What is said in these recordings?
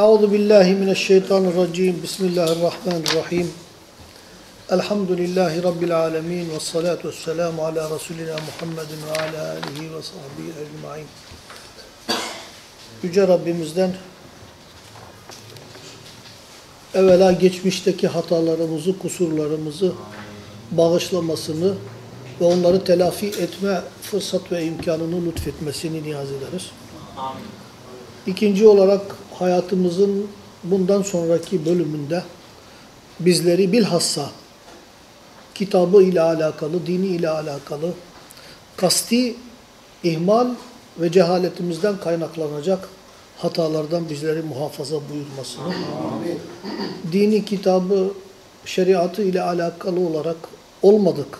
Euzu billahi mineşşeytanirracim. Bismillahirrahmanirrahim. Elhamdülillahi rabbil alamin ve salatu vesselamu ala resulina Muhammedin ve ala alihi ve sahbihi ecmaîn. Yüce Rabbimizden evvela geçmişteki hatalarımızı, kusurlarımızı bağışlamasını ve onları telafi etme fırsat ve imkanını lütfetmesini niyaz ederiz. İkinci olarak hayatımızın bundan sonraki bölümünde bizleri bilhassa kitabı ile alakalı, dini ile alakalı kasti ihmal ve cehaletimizden kaynaklanacak hatalardan bizleri muhafaza buyurmasını, dini kitabı, şeriatı ile alakalı olarak olmadık,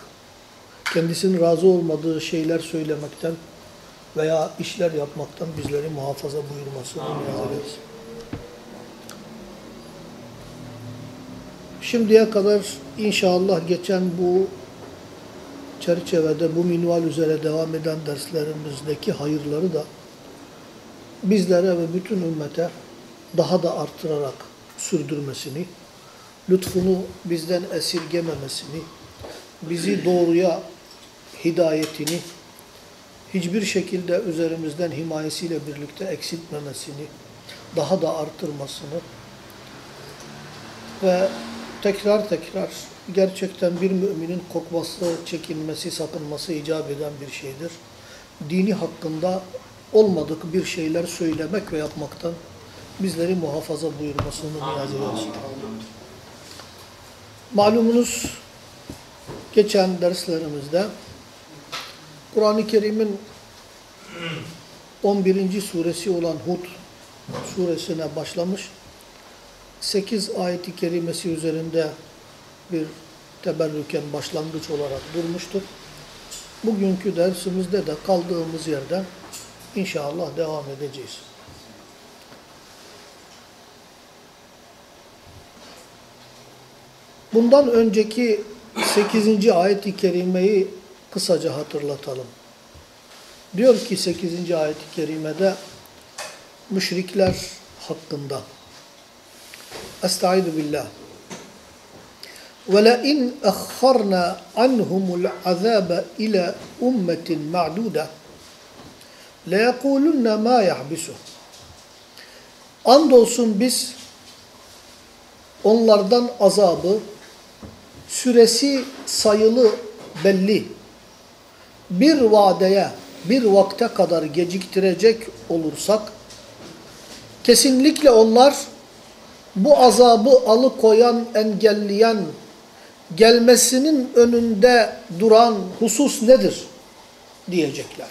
kendisinin razı olmadığı şeyler söylemekten veya işler yapmaktan bizleri muhafaza buyurmasını niyaz ederiz. Şimdiye kadar inşallah geçen bu çerçevede bu minval üzere devam eden derslerimizdeki hayırları da bizlere ve bütün ümmete daha da arttırarak sürdürmesini, lütfunu bizden esirgememesini, bizi doğruya hidayetini hiçbir şekilde üzerimizden himayesiyle birlikte eksiltmemesini, daha da arttırmasını ve tekrar tekrar gerçekten bir müminin korkması, çekinmesi, sakınması icap eden bir şeydir. Dini hakkında olmadık bir şeyler söylemek ve yapmaktan bizleri muhafaza buyurmasını niyaz ediyoruz. Malumunuz geçen derslerimizde Kur'an-ı Kerim'in 11. suresi olan Hud suresine başlamış. 8 ayeti kerimesi üzerinde bir teberrüken başlangıç olarak durmuştuk. Bugünkü dersimizde de kaldığımız yerden inşallah devam edeceğiz. Bundan önceki 8. ayet-i kerimeyi kısaca hatırlatalım. Diyor ki 8. ayet-i kerimede müşrikler hakkında. Estaizu billah. وَلَئِنْ أَخَّرْنَا عَنْهُمُ الْعَذَابَ إِلَى أُمَّةٍ مَعْدُودَةٍ لَيَقُولُنَّ مَا يَحْبِسُهُ Andolsun biz onlardan azabı süresi sayılı belli bir vadeye, bir vakte kadar geciktirecek olursak, kesinlikle onlar bu azabı alıkoyan, engelleyen, gelmesinin önünde duran husus nedir diyecekler.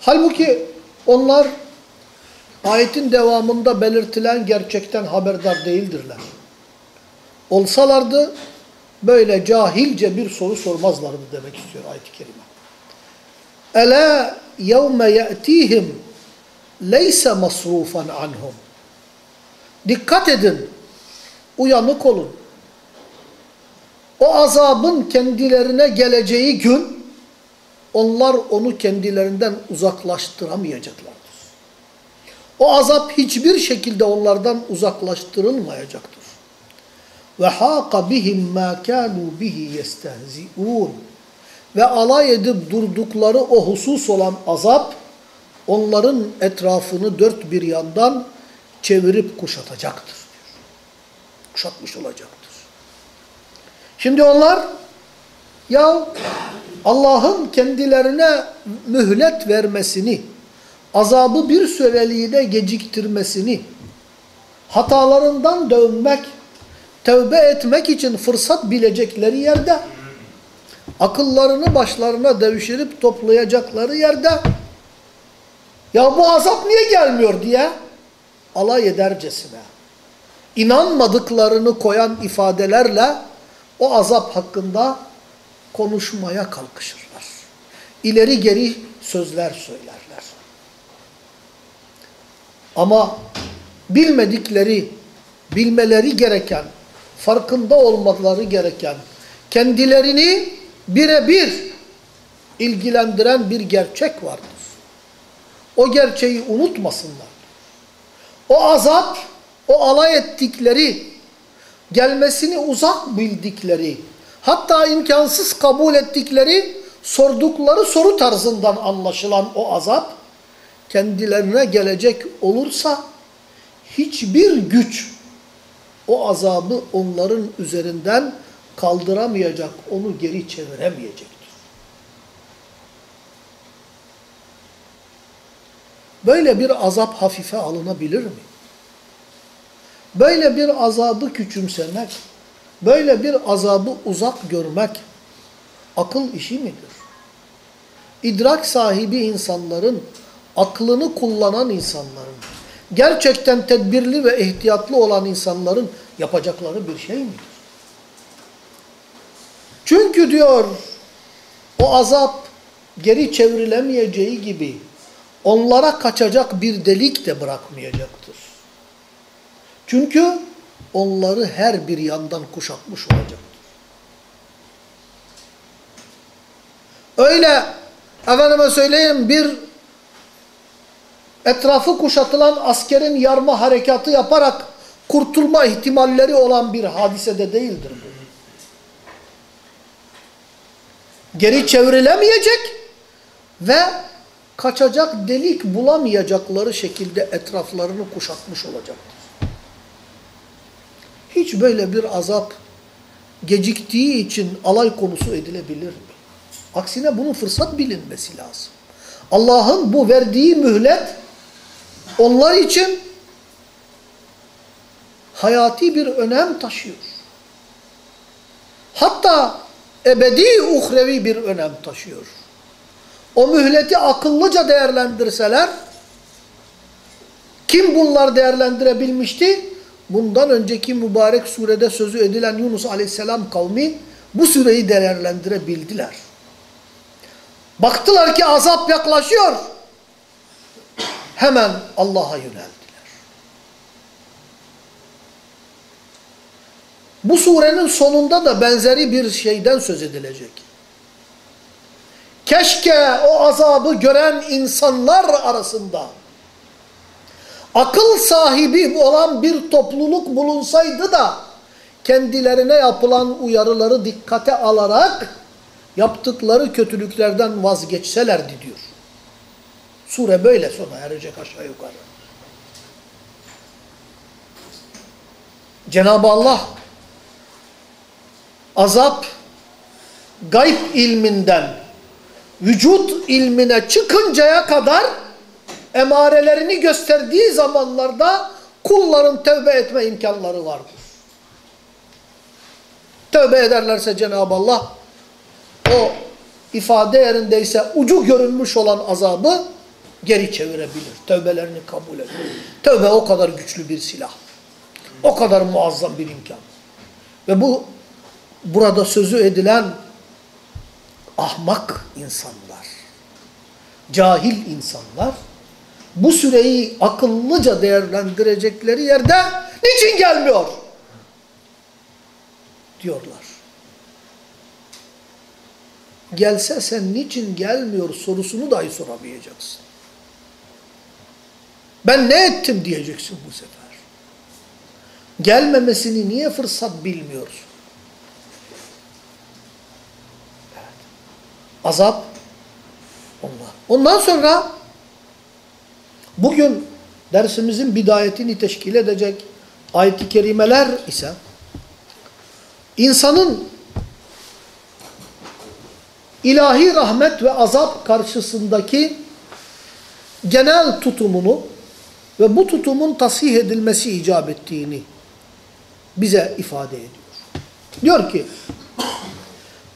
Halbuki onlar ayetin devamında belirtilen gerçekten haberdar değildirler. Olsalardı böyle cahilce bir soru sormazlardı demek istiyor ayet-i kerime. Ela yevme ye'tihim leyse masrufan anhum. Dikkat edin, uyanık olun. O azabın kendilerine geleceği gün, onlar onu kendilerinden uzaklaştıramayacaklardır. O azap hiçbir şekilde onlardan uzaklaştırılmayacaktır. Ve hâka bihim mâ kânû bihi yestehzi'ûn. Ve alay edip durdukları o husus olan azap, onların etrafını dört bir yandan çevirip kuşatacaktır. Kuşatmış olacaktır. Şimdi onlar, ya Allah'ın kendilerine mühlet vermesini, azabı bir süreliğine geciktirmesini, hatalarından dönmek, tövbe etmek için fırsat bilecekleri yerde, akıllarını başlarına devşirip toplayacakları yerde, ya bu azap niye gelmiyor diye alay edercesine, inanmadıklarını koyan ifadelerle o azap hakkında konuşmaya kalkışırlar. İleri geri sözler söylerler. Ama bilmedikleri, bilmeleri gereken, farkında olmaları gereken, kendilerini birebir ilgilendiren bir gerçek vardır. O gerçeği unutmasınlar. O azap, o alay ettikleri, gelmesini uzak bildikleri, hatta imkansız kabul ettikleri, sordukları soru tarzından anlaşılan o azap, kendilerine gelecek olursa, hiçbir güç o azabı onların üzerinden kaldıramayacak, onu geri çeviremeyecektir. Böyle bir azap hafife alınabilir mi? Böyle bir azabı küçümsemek, böyle bir azabı uzak görmek akıl işi midir? İdrak sahibi insanların, aklını kullanan insanların, gerçekten tedbirli ve ihtiyatlı olan insanların yapacakları bir şey midir? Çünkü diyor o azap geri çevrilemeyeceği gibi onlara kaçacak bir delik de bırakmayacaktır. Çünkü onları her bir yandan kuşatmış olacaktır. Öyle efendime söyleyeyim bir etrafı kuşatılan askerin yarma harekatı yaparak kurtulma ihtimalleri olan bir hadisede değildir bu. Geri çevrilemeyecek ve kaçacak delik bulamayacakları şekilde etraflarını kuşatmış olacaktır. Hiç böyle bir azap geciktiği için alay konusu edilebilir mi? Aksine bunun fırsat bilinmesi lazım. Allah'ın bu verdiği mühlet onlar için hayati bir önem taşıyor. Hatta ebedi uhrevi bir önem taşıyor. O mühleti akıllıca değerlendirseler, kim bunlar değerlendirebilmişti? Bundan önceki mübarek surede sözü edilen Yunus aleyhisselam kavmi bu süreyi değerlendirebildiler. Baktılar ki azap yaklaşıyor. Hemen Allah'a yöneldiler. Bu surenin sonunda da benzeri bir şeyden söz edilecek. Keşke o azabı gören insanlar arasında akıl sahibi olan bir topluluk bulunsaydı da kendilerine yapılan uyarıları dikkate alarak yaptıkları kötülüklerden vazgeçselerdi diyor. Sure böyle sona erecek aşağı yukarı. Cenab-ı Allah azap gayb ilminden vücut ilmine çıkıncaya kadar emarelerini gösterdiği zamanlarda kulların tövbe etme imkanları vardır. Tövbe ederlerse Cenab-ı Allah o ifade yerindeyse ucu görünmüş olan azabı geri çevirebilir. Tövbelerini kabul eder. Tövbe o kadar güçlü bir silah. O kadar muazzam bir imkan. Ve bu burada sözü edilen ahmak insanlar, cahil insanlar bu süreyi akıllıca değerlendirecekleri yerde niçin gelmiyor? Diyorlar. Gelse sen niçin gelmiyor sorusunu dahi soramayacaksın. Ben ne ettim diyeceksin bu sefer. Gelmemesini niye fırsat bilmiyorsun? Azap onlar. Ondan sonra bugün dersimizin bidayetini teşkil edecek ayet-i kerimeler ise insanın ilahi rahmet ve azap karşısındaki genel tutumunu ve bu tutumun tasih edilmesi icap ettiğini bize ifade ediyor. Diyor ki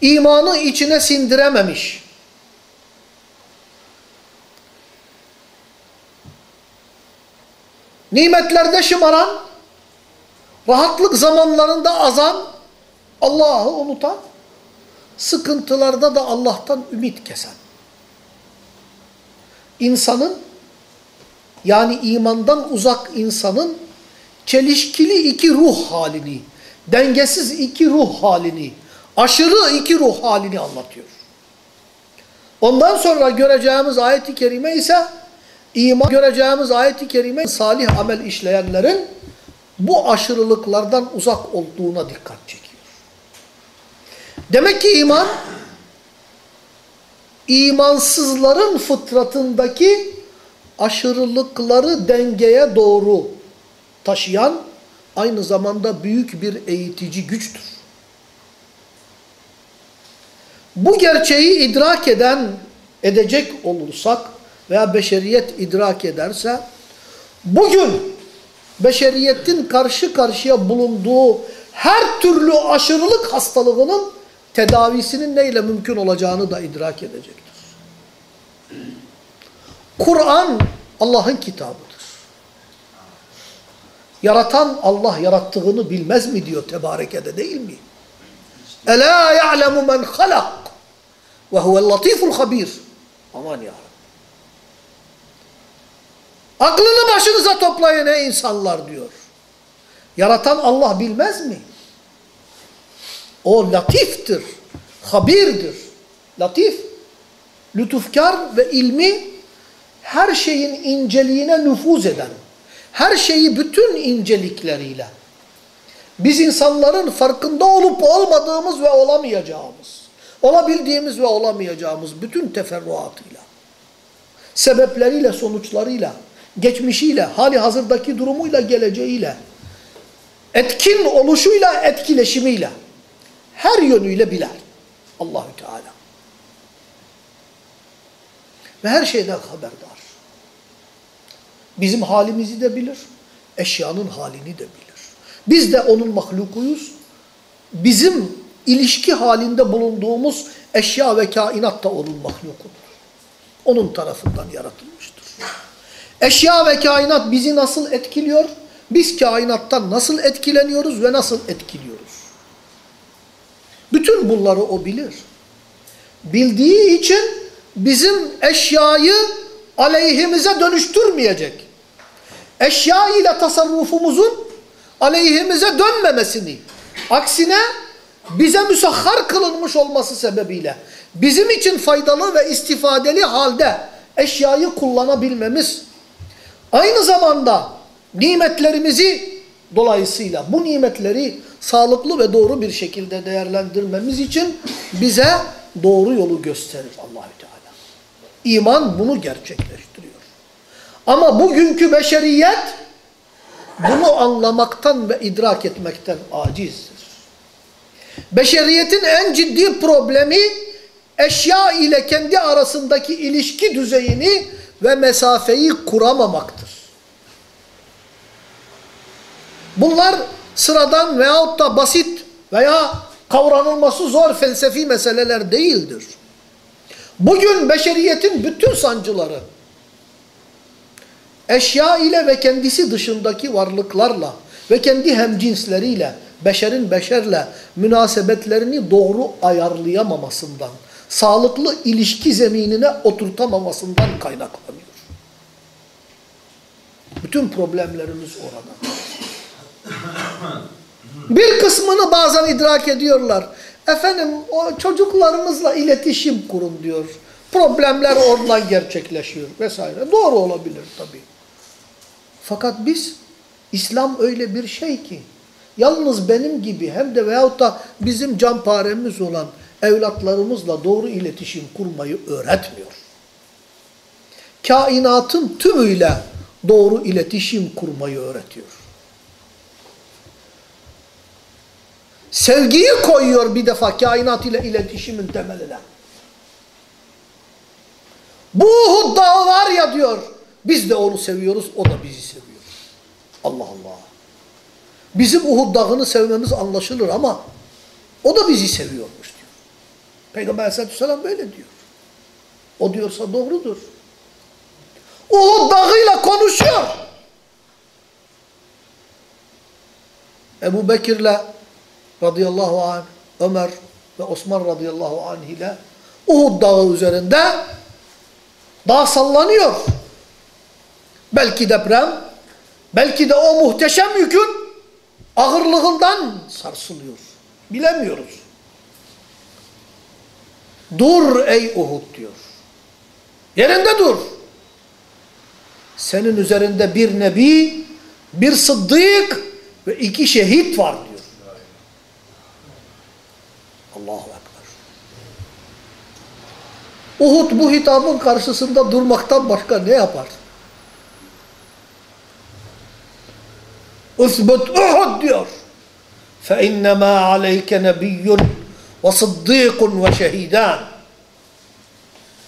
imanı içine sindirememiş. nimetlerde şımaran, rahatlık zamanlarında azan, Allah'ı unutan, sıkıntılarda da Allah'tan ümit kesen. İnsanın, yani imandan uzak insanın çelişkili iki ruh halini, dengesiz iki ruh halini, aşırı iki ruh halini anlatıyor. Ondan sonra göreceğimiz ayet-i kerime ise iman göreceğimiz ayet-i kerime salih amel işleyenlerin bu aşırılıklardan uzak olduğuna dikkat çekiyor. Demek ki iman imansızların fıtratındaki aşırılıkları dengeye doğru taşıyan aynı zamanda büyük bir eğitici güçtür. Bu gerçeği idrak eden, edecek olursak veya beşeriyet idrak ederse, bugün beşeriyetin karşı karşıya bulunduğu her türlü aşırılık hastalığının tedavisinin neyle mümkün olacağını da idrak edecektir. Kur'an Allah'ın kitabıdır. Yaratan Allah yarattığını bilmez mi diyor tebarekede değil mi? Ela ya'lemu men halak ve huvel latiful habir. Aman ya Aklını başınıza toplayın ey insanlar diyor. Yaratan Allah bilmez mi? O latiftir, habirdir. Latif, lütufkar ve ilmi her şeyin inceliğine nüfuz eden, her şeyi bütün incelikleriyle, biz insanların farkında olup olmadığımız ve olamayacağımız, olabildiğimiz ve olamayacağımız bütün teferruatıyla, sebepleriyle, sonuçlarıyla, geçmişiyle, hali hazırdaki durumuyla, geleceğiyle, etkin oluşuyla, etkileşimiyle, her yönüyle biler Allahü Teala. Ve her şeyden haberdar. Bizim halimizi de bilir, eşyanın halini de bilir. Biz de onun mahlukuyuz. Bizim ilişki halinde bulunduğumuz eşya ve kainat da onun mahlukudur. Onun tarafından yaratılmıştır. Eşya ve kainat bizi nasıl etkiliyor? Biz kainattan nasıl etkileniyoruz ve nasıl etkiliyoruz? Bütün bunları o bilir. Bildiği için bizim eşyayı aleyhimize dönüştürmeyecek. Eşya ile tasarrufumuzun aleyhimize dönmemesini, aksine bize müsahhar kılınmış olması sebebiyle bizim için faydalı ve istifadeli halde eşyayı kullanabilmemiz, aynı zamanda nimetlerimizi dolayısıyla bu nimetleri sağlıklı ve doğru bir şekilde değerlendirmemiz için bize doğru yolu gösterir Allahü Teala. İman bunu gerçekleştiriyor. Ama bugünkü beşeriyet bunu anlamaktan ve idrak etmekten acizdir. Beşeriyetin en ciddi problemi eşya ile kendi arasındaki ilişki düzeyini ve mesafeyi kuramamaktır. Bunlar sıradan veyahut da basit veya kavranılması zor felsefi meseleler değildir. Bugün beşeriyetin bütün sancıları eşya ile ve kendisi dışındaki varlıklarla ve kendi hemcinsleriyle, beşerin beşerle münasebetlerini doğru ayarlayamamasından, sağlıklı ilişki zeminine oturtamamasından kaynaklanıyor. Bütün problemlerimiz orada. Bir kısmını bazen idrak ediyorlar. Efendim o çocuklarımızla iletişim kurun diyor. Problemler oradan gerçekleşiyor vesaire. Doğru olabilir tabii. Fakat biz İslam öyle bir şey ki yalnız benim gibi hem de veyahut da bizim canparemiz olan evlatlarımızla doğru iletişim kurmayı öğretmiyor. Kainatın tümüyle doğru iletişim kurmayı öğretiyor. Sevgiyi koyuyor bir defa kainat ile iletişimin temeline. Bu Uhud dağı var ya diyor, biz de onu seviyoruz, o da bizi seviyor. Allah Allah. Bizim Uhud dağını sevmemiz anlaşılır ama o da bizi seviyormuş diyor. Peygamber aleyhissalatü vesselam böyle diyor. O diyorsa doğrudur. Uhud dağıyla konuşuyor. Ebu Bekir'le radıyallahu anh, Ömer ve Osman radıyallahu anh ile Uhud dağı üzerinde dağ sallanıyor. Belki deprem, belki de o muhteşem yükün ağırlığından sarsılıyor. Bilemiyoruz. Dur ey Uhud diyor. Yerinde dur. Senin üzerinde bir nebi, bir sıddık ve iki şehit var diyor. Allahu Ekber. Uhud bu hitabın karşısında durmaktan başka ne yapar? Üthbut Uhud diyor. فَاِنَّمَا عَلَيْكَ نَبِيٌّ وَصِدِّيقٌ وَشَهِيدًا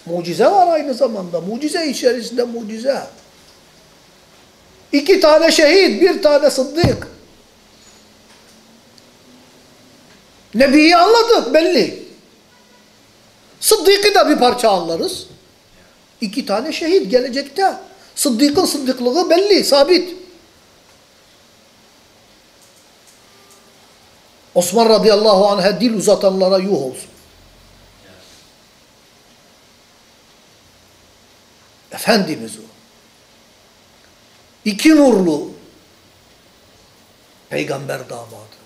Mucize var aynı zamanda. Mucize içerisinde mucize. İki tane şehit, bir tane sıddık. Nebiyi anladık belli. Sıddık'ı da bir parça anlarız. İki tane şehit gelecekte. Sıddık'ın sıddıklığı belli, sabit. Osman radıyallahu anh'a dil uzatanlara yuh olsun. Efendimiz o. İki nurlu peygamber damadı.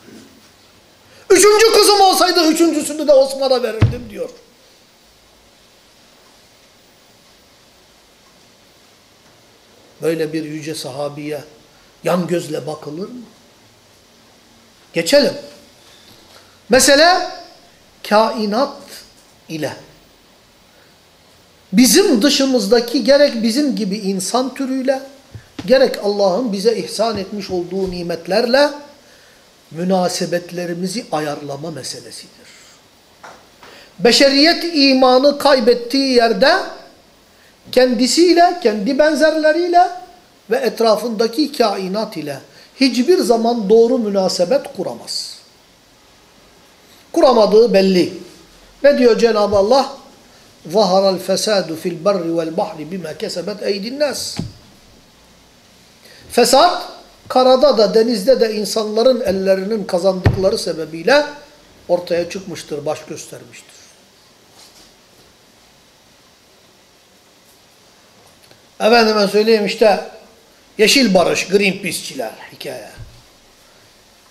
Üçüncü kızım olsaydı üçüncüsünü de Osman'a verirdim diyor. Böyle bir yüce sahabiye yan gözle bakılır mı? Geçelim. Mesele kainat ile bizim dışımızdaki gerek bizim gibi insan türüyle gerek Allah'ın bize ihsan etmiş olduğu nimetlerle münasebetlerimizi ayarlama meselesidir. Beşeriyet imanı kaybettiği yerde kendisiyle, kendi benzerleriyle ve etrafındaki kainat ile hiçbir zaman doğru münasebet kuramaz Kuramadığı belli. Ne diyor Cenab-ı Allah? ظَهَرَ الْفَسَادُ فِي الْبَرِّ وَالْبَحْرِ بِمَا كَسَبَتْ اَيْدِ النَّاسِ Fesat, karada da denizde de insanların ellerinin kazandıkları sebebiyle ortaya çıkmıştır, baş göstermiştir. Efendime söyleyeyim işte yeşil barış, Greenpeace'çiler hikaye.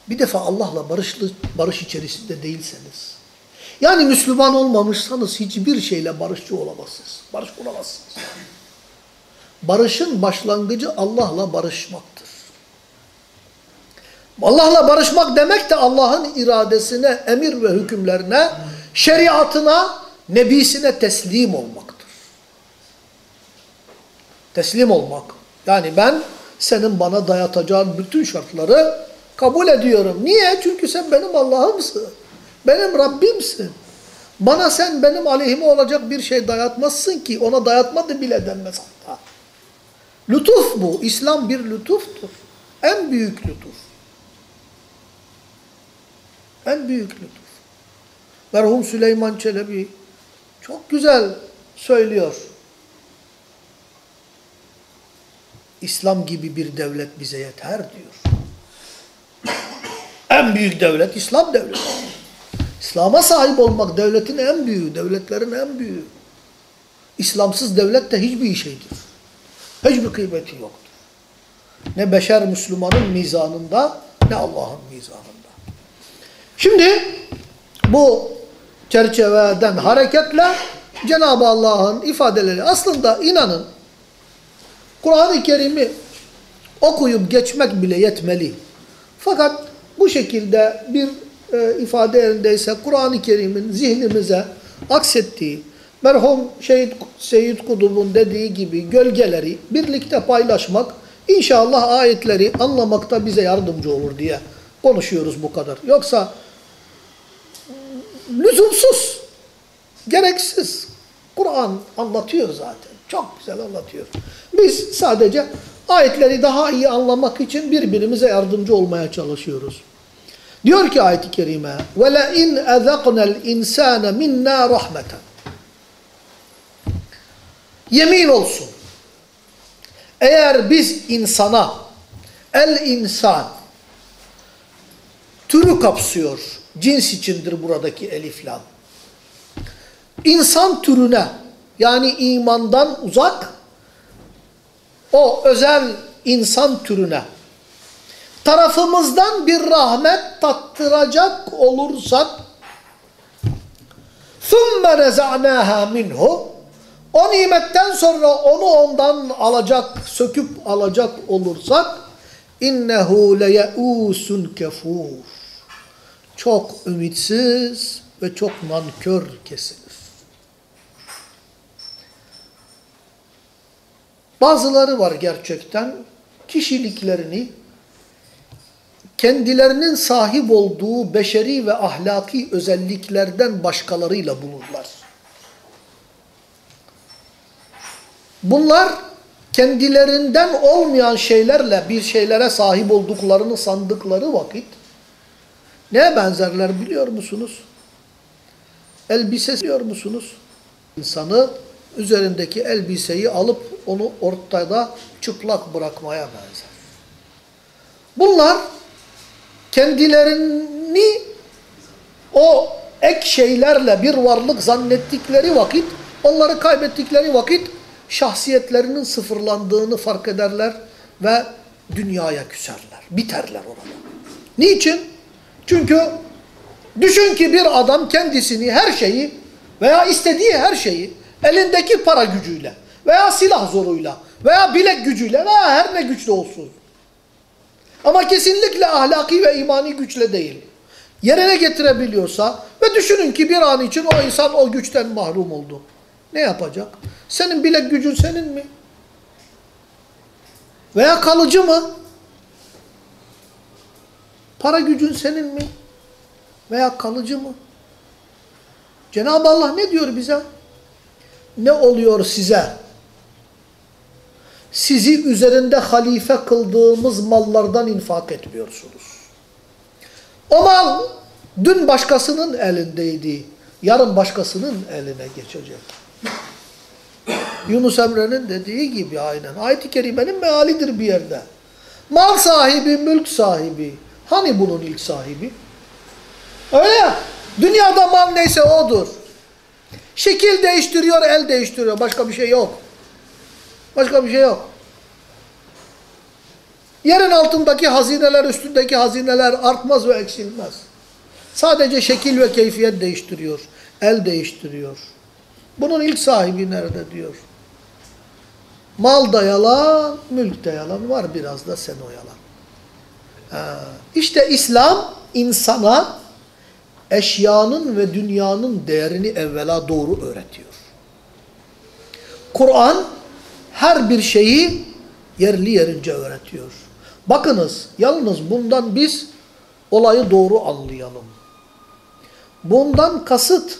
Bir defa Allah'la barışlı, barış içerisinde değilseniz, yani Müslüman olmamışsanız hiçbir şeyle barışçı olamazsınız. Barış kuramazsınız. Barışın başlangıcı Allah'la barışmaktır. Allah'la barışmak demek de Allah'ın iradesine, emir ve hükümlerine, şeriatına, nebisine teslim olmaktır. Teslim olmak. Yani ben senin bana dayatacağın bütün şartları kabul ediyorum. Niye? Çünkü sen benim Allah'ımsın. Benim Rabbimsin. Bana sen benim aleyhime olacak bir şey dayatmazsın ki ona dayatmadı bile denmez hatta. Lütuf bu. İslam bir lütuftur. En büyük lütuf. En büyük lütuf. Merhum Süleyman Çelebi çok güzel söylüyor. İslam gibi bir devlet bize yeter diyor. En büyük devlet İslam devleti. İslam'a sahip olmak devletin en büyüğü, devletlerin en büyüğü. İslamsız devlet de hiçbir şeydir. Hiçbir kıymeti yoktur. Ne beşer Müslümanın mizanında ne Allah'ın mizanında. Şimdi bu çerçeveden hareketle Cenab-ı Allah'ın ifadeleri aslında inanın Kur'an-ı Kerim'i okuyup geçmek bile yetmeli. Fakat bu şekilde bir e, ifade yerindeyse Kur'an-ı Kerim'in zihnimize aksettiği, merhum Şehit Seyyid Kudub'un dediği gibi gölgeleri birlikte paylaşmak inşallah ayetleri anlamakta bize yardımcı olur diye konuşuyoruz bu kadar. Yoksa lüzumsuz, gereksiz. Kur'an anlatıyor zaten. Çok güzel anlatıyor. Biz sadece ayetleri daha iyi anlamak için birbirimize yardımcı olmaya çalışıyoruz. Diyor ki ayet-i kerime وَلَاِنْ اَذَقْنَا الْاِنْسَانَ مِنَّا رَحْمَةً Yemin olsun. Eğer biz insana el insan türü kapsıyor. Cins içindir buradaki elif lam. İnsan türüne yani imandan uzak o özel insan türüne tarafımızdan bir rahmet tattıracak olursak ثُمَّ نَزَعْنَاهَا minhu O nimetten sonra onu ondan alacak, söküp alacak olursak innehu leyeusun kefur. Çok ümitsiz ve çok nankör kesilir. Bazıları var gerçekten kişiliklerini kendilerinin sahip olduğu beşeri ve ahlaki özelliklerden başkalarıyla bulurlar. Bunlar kendilerinden olmayan şeylerle bir şeylere sahip olduklarını sandıkları vakit neye benzerler biliyor musunuz? Elbise biliyor musunuz? İnsanı üzerindeki elbiseyi alıp onu ortada çıplak bırakmaya benzer. Bunlar kendilerini o ek şeylerle bir varlık zannettikleri vakit, onları kaybettikleri vakit şahsiyetlerinin sıfırlandığını fark ederler ve dünyaya küserler. Biterler orada. Niçin? Çünkü düşün ki bir adam kendisini her şeyi veya istediği her şeyi elindeki para gücüyle veya silah zoruyla veya bilek gücüyle veya her ne güçle olsun. Ama kesinlikle ahlaki ve imani güçle değil. Yerine getirebiliyorsa ve düşünün ki bir an için o insan o güçten mahrum oldu. Ne yapacak? Senin bilek gücün senin mi? Veya kalıcı mı? Para gücün senin mi? Veya kalıcı mı? Cenab-ı Allah ne diyor bize? Ne oluyor size? Sizi üzerinde halife kıldığımız mallardan infak etmiyorsunuz. O mal dün başkasının elindeydi. Yarın başkasının eline geçecek. Yunus Emre'nin dediği gibi aynen. Ayet-i Kerime'nin mealidir bir yerde. Mal sahibi, mülk sahibi. Hani bunun ilk sahibi? Öyle ya. Dünyada mal neyse odur. Şekil değiştiriyor, el değiştiriyor. Başka bir şey yok. Başka bir şey yok. Yerin altındaki hazineler, üstündeki hazineler artmaz ve eksilmez. Sadece şekil ve keyfiyet değiştiriyor. El değiştiriyor. Bunun ilk sahibi nerede diyor. Mal da yalan, mülk de yalan. Var biraz da sen o yalan. İşte İslam insana eşyanın ve dünyanın değerini evvela doğru öğretiyor. Kur'an her bir şeyi yerli yerince öğretiyor. Bakınız yalnız bundan biz olayı doğru anlayalım. Bundan kasıt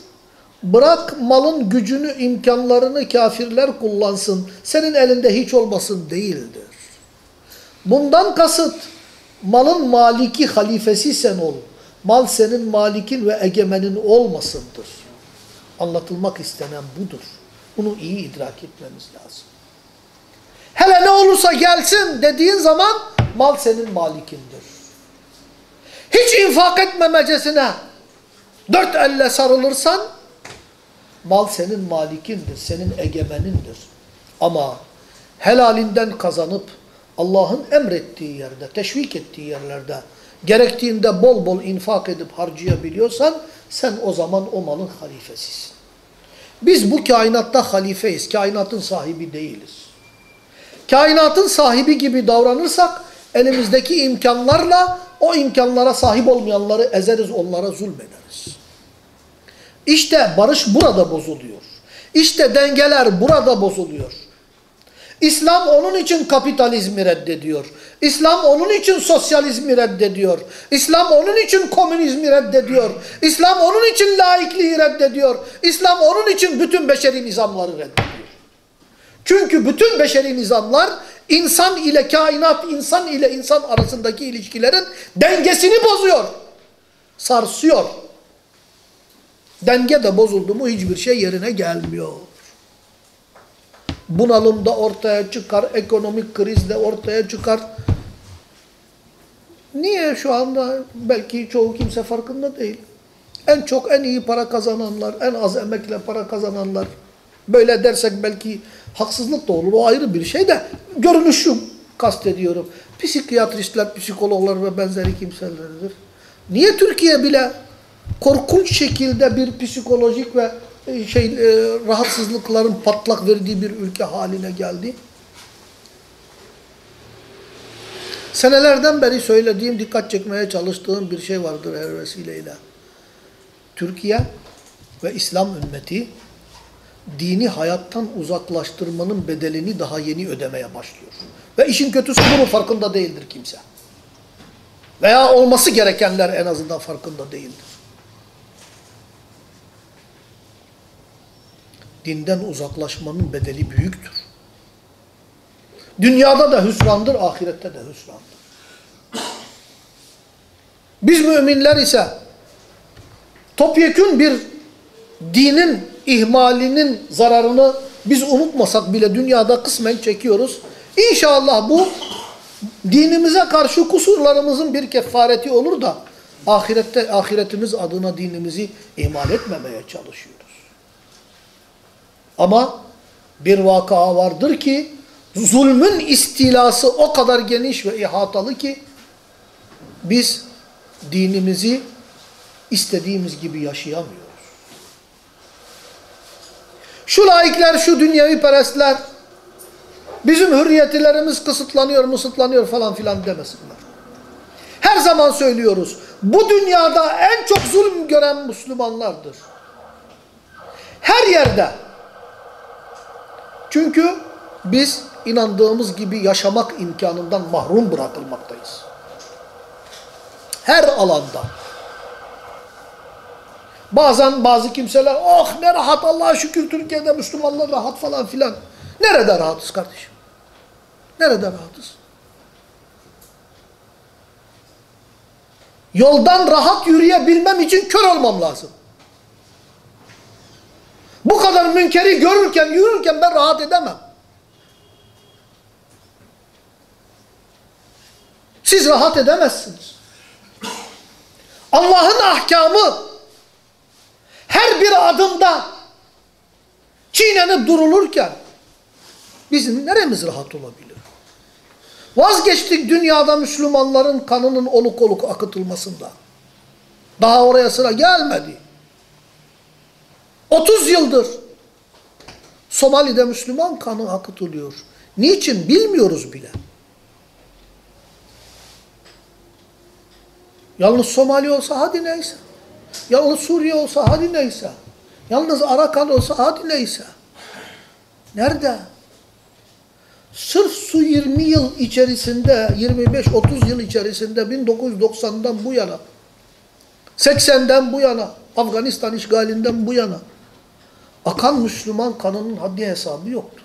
bırak malın gücünü, imkanlarını kafirler kullansın, senin elinde hiç olmasın değildir. Bundan kasıt malın maliki halifesi sen ol. Mal senin malikin ve egemenin olmasındır. Anlatılmak istenen budur. Bunu iyi idrak etmemiz lazım. Hele ne olursa gelsin dediğin zaman mal senin malikindir. Hiç infak etmemecesine dört elle sarılırsan mal senin malikindir, senin egemenindir. Ama helalinden kazanıp Allah'ın emrettiği yerde, teşvik ettiği yerlerde gerektiğinde bol bol infak edip harcayabiliyorsan sen o zaman o malın halifesisin. Biz bu kainatta halifeyiz, kainatın sahibi değiliz. Kainatın sahibi gibi davranırsak elimizdeki imkanlarla o imkanlara sahip olmayanları ezeriz, onlara zulmederiz. İşte barış burada bozuluyor. İşte dengeler burada bozuluyor. İslam onun için kapitalizmi reddediyor. İslam onun için sosyalizmi reddediyor. İslam onun için komünizmi reddediyor. İslam onun için laikliği reddediyor. İslam onun için bütün beşeri nizamları reddediyor. Çünkü bütün beşeri nizamlar insan ile kainat, insan ile insan arasındaki ilişkilerin dengesini bozuyor. Sarsıyor. Denge de bozuldu mu hiçbir şey yerine gelmiyor. Bunalım da ortaya çıkar, ekonomik kriz de ortaya çıkar. Niye? Şu anda belki çoğu kimse farkında değil. En çok en iyi para kazananlar, en az emekle para kazananlar. Böyle dersek belki haksızlık da olur. O ayrı bir şey de görünüşü kastediyorum. Psikiyatristler, psikologlar ve benzeri kimselerdir. Niye Türkiye bile korkunç şekilde bir psikolojik ve şey e, rahatsızlıkların patlak verdiği bir ülke haline geldi? Senelerden beri söylediğim, dikkat çekmeye çalıştığım bir şey vardır her vesileyle. Türkiye ve İslam ümmeti dini hayattan uzaklaştırmanın bedelini daha yeni ödemeye başlıyor. Ve işin kötüsü bunun farkında değildir kimse. Veya olması gerekenler en azından farkında değildir. Dinden uzaklaşmanın bedeli büyüktür. Dünyada da hüsrandır, ahirette de hüsrandır. Biz müminler ise topyekün bir dinin ihmalinin zararını biz unutmasak bile dünyada kısmen çekiyoruz. İnşallah bu dinimize karşı kusurlarımızın bir kefareti olur da ahirette ahiretimiz adına dinimizi ihmal etmemeye çalışıyoruz. Ama bir vaka vardır ki zulmün istilası o kadar geniş ve ihatalı ki biz dinimizi istediğimiz gibi yaşayamıyoruz. Şu laikler, şu dünyevi perestler bizim hürriyetlerimiz kısıtlanıyor, mısıtlanıyor falan filan demesinler. Her zaman söylüyoruz. Bu dünyada en çok zulüm gören Müslümanlardır. Her yerde. Çünkü biz inandığımız gibi yaşamak imkanından mahrum bırakılmaktayız. Her alanda. Bazen bazı kimseler oh ne rahat Allah'a şükür Türkiye'de Müslümanlar rahat falan filan. Nerede rahatız kardeşim? Nerede rahatız? Yoldan rahat yürüyebilmem için kör olmam lazım. Bu kadar münkeri görürken, yürürken ben rahat edemem. Siz rahat edemezsiniz. Allah'ın ahkamı her bir adımda çiğnenip durulurken bizim neremiz rahat olabilir? Vazgeçtik dünyada Müslümanların kanının oluk oluk akıtılmasında. Daha oraya sıra gelmedi. 30 yıldır Somali'de Müslüman kanı akıtılıyor. Niçin bilmiyoruz bile. Yalnız Somali olsa hadi neyse. Yalnız Suriye olsa hadi neyse. Yalnız Arakan olsa hadi neyse. Nerede? Sırf su 20 yıl içerisinde, 25-30 yıl içerisinde 1990'dan bu yana, 80'den bu yana, Afganistan işgalinden bu yana akan Müslüman kanının haddi hesabı yoktur.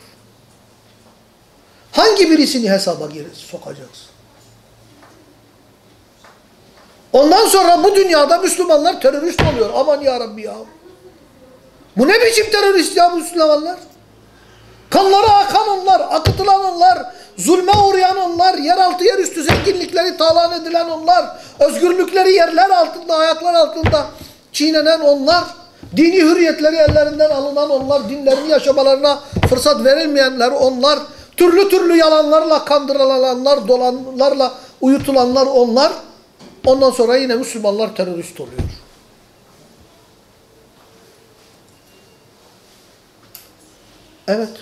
Hangi birisini hesaba sokacağız? Ondan sonra bu dünyada Müslümanlar terörist oluyor. Aman ya Rabbi ya. Bu ne biçim terörist ya Müslümanlar? Kanları akan onlar, akıtılan onlar, zulme uğrayan onlar, yeraltı yerüstü zenginlikleri talan edilen onlar, özgürlükleri yerler altında, ayaklar altında çiğnenen onlar, dini hürriyetleri ellerinden alınan onlar, dinlerini yaşamalarına fırsat verilmeyenler onlar, türlü türlü yalanlarla kandırılanlar, dolanlarla uyutulanlar onlar, ondan sonra yine Müslümanlar terörist oluyor. Evet,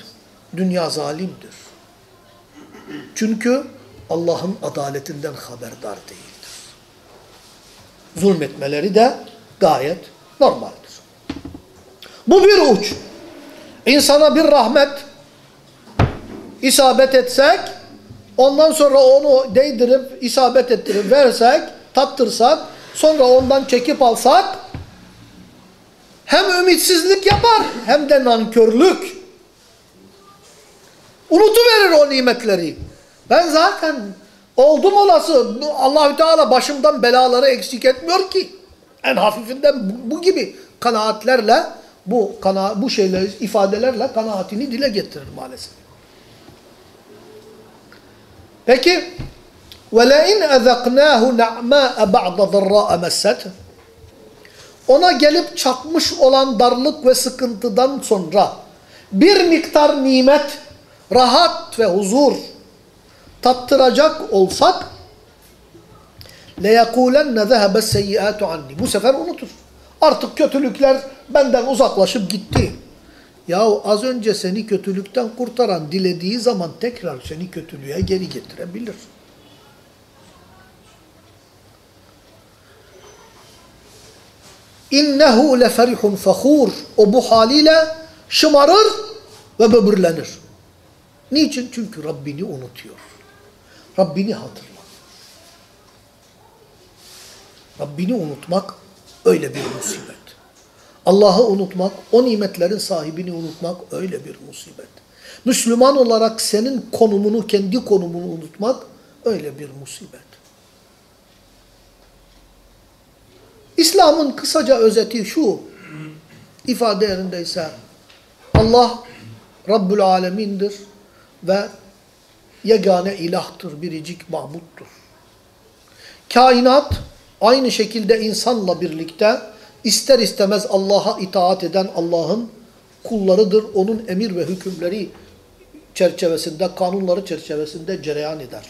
dünya zalimdir. Çünkü Allah'ın adaletinden haberdar değildir. Zulmetmeleri de gayet normaldir. Bu bir uç. İnsana bir rahmet isabet etsek, ondan sonra onu değdirip, isabet ettirip versek, tattırsak, sonra ondan çekip alsak, hem ümitsizlik yapar, hem de nankörlük. Unutuverir o nimetleri. Ben zaten oldum olası Allahü Teala başımdan belaları eksik etmiyor ki. En hafifinden bu, gibi kanaatlerle bu kana bu şeyler ifadelerle kanaatini dile getirir maalesef. Peki وَلَاِنْ اَذَقْنَاهُ نَعْمَاءَ بَعْضَ ضَرَّاءَ مَسَّتْهُ Ona gelip çatmış olan darlık ve sıkıntıdan sonra bir miktar nimet, rahat ve huzur tattıracak olsak لَيَقُولَنَّ ذَهَبَ السَّيِّئَاتُ عَنِّي Bu sefer unutur. Artık kötülükler benden uzaklaşıp gitti. Yahu az önce seni kötülükten kurtaran dilediği zaman tekrar seni kötülüğe geri getirebilir. İnnehu leferihun fahur. O bu haliyle şımarır ve böbürlenir. Niçin? Çünkü Rabbini unutuyor. Rabbini hatırla. Rabbini unutmak öyle bir musibet. Allah'ı unutmak, o nimetlerin sahibini unutmak öyle bir musibet. Müslüman olarak senin konumunu, kendi konumunu unutmak öyle bir musibet. İslam'ın kısaca özeti şu, ifade yerindeyse Allah Rabbül Alemin'dir ve yegane ilahtır, biricik mahmuttur. Kainat aynı şekilde insanla birlikte ister istemez Allah'a itaat eden Allah'ın kullarıdır. Onun emir ve hükümleri çerçevesinde, kanunları çerçevesinde cereyan eder.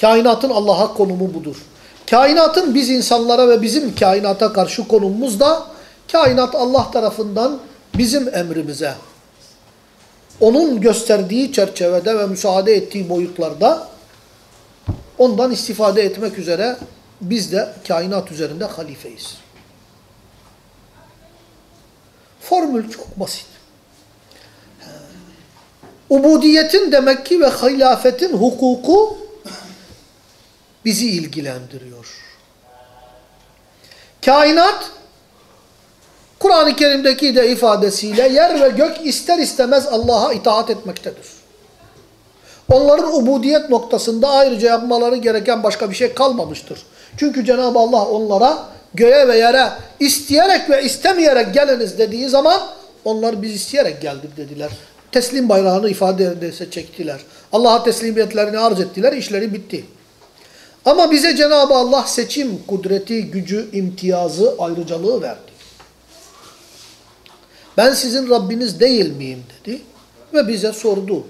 Kainatın Allah'a konumu budur. Kainatın biz insanlara ve bizim kainata karşı konumumuz da kainat Allah tarafından bizim emrimize, onun gösterdiği çerçevede ve müsaade ettiği boyutlarda ondan istifade etmek üzere biz de kainat üzerinde halifeyiz. Formül çok basit. Ubudiyetin demek ki ve hilafetin hukuku bizi ilgilendiriyor. Kainat Kur'an-ı Kerim'deki de ifadesiyle yer ve gök ister istemez Allah'a itaat etmektedir. Onların ubudiyet noktasında ayrıca yapmaları gereken başka bir şey kalmamıştır. Çünkü Cenab-ı Allah onlara göğe ve yere isteyerek ve istemeyerek geliniz dediği zaman onlar biz isteyerek geldik dediler. Teslim bayrağını ifade çektiler. Allah'a teslimiyetlerini arz ettiler, işleri bitti. Ama bize Cenab-ı Allah seçim, kudreti, gücü, imtiyazı, ayrıcalığı verdi. Ben sizin Rabbiniz değil miyim dedi ve bize sordu.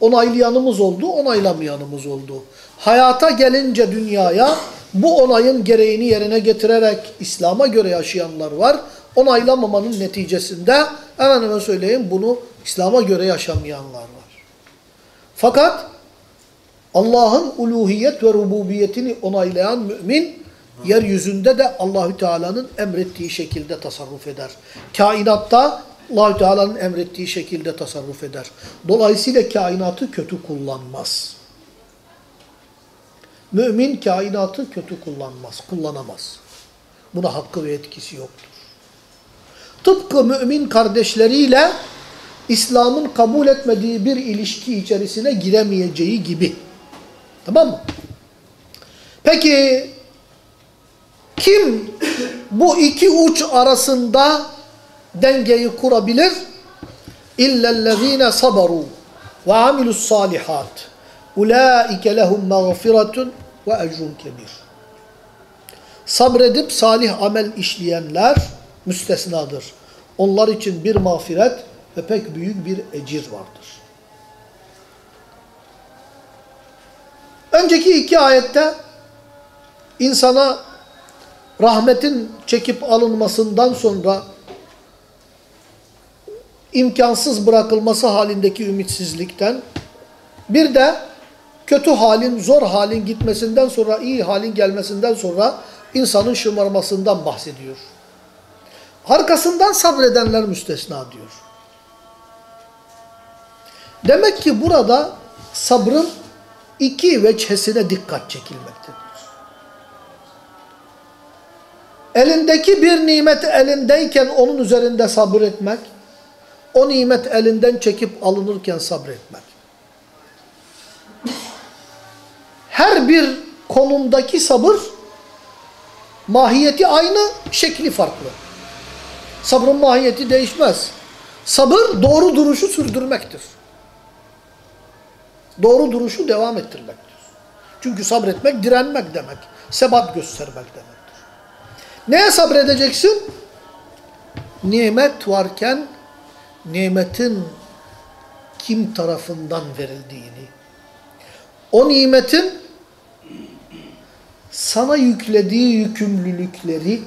Onaylayanımız oldu, onaylamayanımız oldu. Hayata gelince dünyaya bu onayın gereğini yerine getirerek İslam'a göre yaşayanlar var. Onaylamamanın neticesinde hemen söyleyeyim bunu İslam'a göre yaşamayanlar var. Fakat Allah'ın uluhiyet ve rububiyetini onaylayan mümin yeryüzünde de Allahü Teala'nın emrettiği şekilde tasarruf eder. Kainatta Allahü Teala'nın emrettiği şekilde tasarruf eder. Dolayısıyla kainatı kötü kullanmaz. Mümin kainatı kötü kullanmaz, kullanamaz. Buna hakkı ve etkisi yoktur. Tıpkı mümin kardeşleriyle İslam'ın kabul etmediği bir ilişki içerisine giremeyeceği gibi. Tamam mı? Peki kim bu iki uç arasında dengeyi kurabilir? İllellezine sabaru ve amilus salihat. Ulaike lehum mağfiretun ve ecrun kebir. Sabredip salih amel işleyenler müstesnadır. Onlar için bir mağfiret ve pek büyük bir ecir vardır. Önceki iki ayette insana rahmetin çekip alınmasından sonra imkansız bırakılması halindeki ümitsizlikten bir de kötü halin, zor halin gitmesinden sonra, iyi halin gelmesinden sonra insanın şımarmasından bahsediyor. Arkasından sabredenler müstesna diyor. Demek ki burada sabrın iki veçhesine dikkat çekilmektedir. Elindeki bir nimet elindeyken onun üzerinde sabır etmek, o nimet elinden çekip alınırken sabretmek. Her bir konumdaki sabır, mahiyeti aynı, şekli farklı. Sabrın mahiyeti değişmez. Sabır doğru duruşu sürdürmektir. Doğru duruşu devam ettirmektir. Çünkü sabretmek direnmek demek. Sebat göstermek demektir. Neye sabredeceksin? Nimet varken nimetin kim tarafından verildiğini, o nimetin sana yüklediği yükümlülükleri,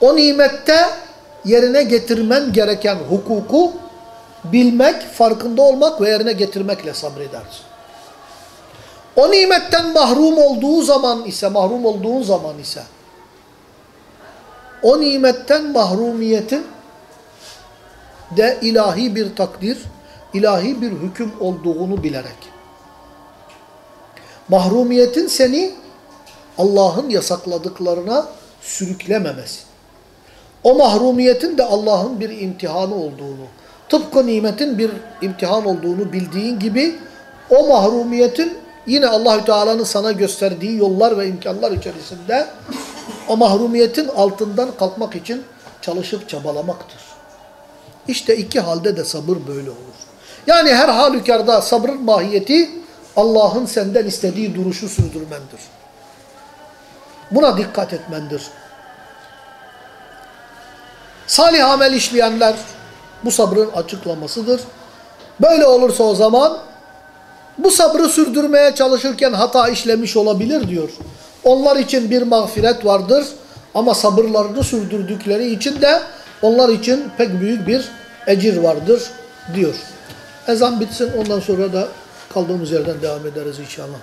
o nimette yerine getirmen gereken hukuku bilmek, farkında olmak ve yerine getirmekle sabredersin. O nimetten mahrum olduğu zaman ise, mahrum olduğun zaman ise, o nimetten mahrumiyetin de ilahi bir takdir, ilahi bir hüküm olduğunu bilerek, mahrumiyetin seni Allah'ın yasakladıklarına sürüklememesi, o mahrumiyetin de Allah'ın bir imtihanı olduğunu, tıpkı nimetin bir imtihan olduğunu bildiğin gibi, o mahrumiyetin yine Allahü Teala'nın sana gösterdiği yollar ve imkanlar içerisinde o mahrumiyetin altından kalkmak için çalışıp çabalamaktır. İşte iki halde de sabır böyle olur. Yani her halükarda sabrın mahiyeti Allah'ın senden istediği duruşu sürdürmendir. Buna dikkat etmendir. Salih amel işleyenler bu sabrın açıklamasıdır. Böyle olursa o zaman bu sabrı sürdürmeye çalışırken hata işlemiş olabilir diyor. Onlar için bir mağfiret vardır ama sabırlarını sürdürdükleri için de onlar için pek büyük bir ecir vardır diyor. Ezan bitsin ondan sonra da kaldığımız yerden devam ederiz inşallah.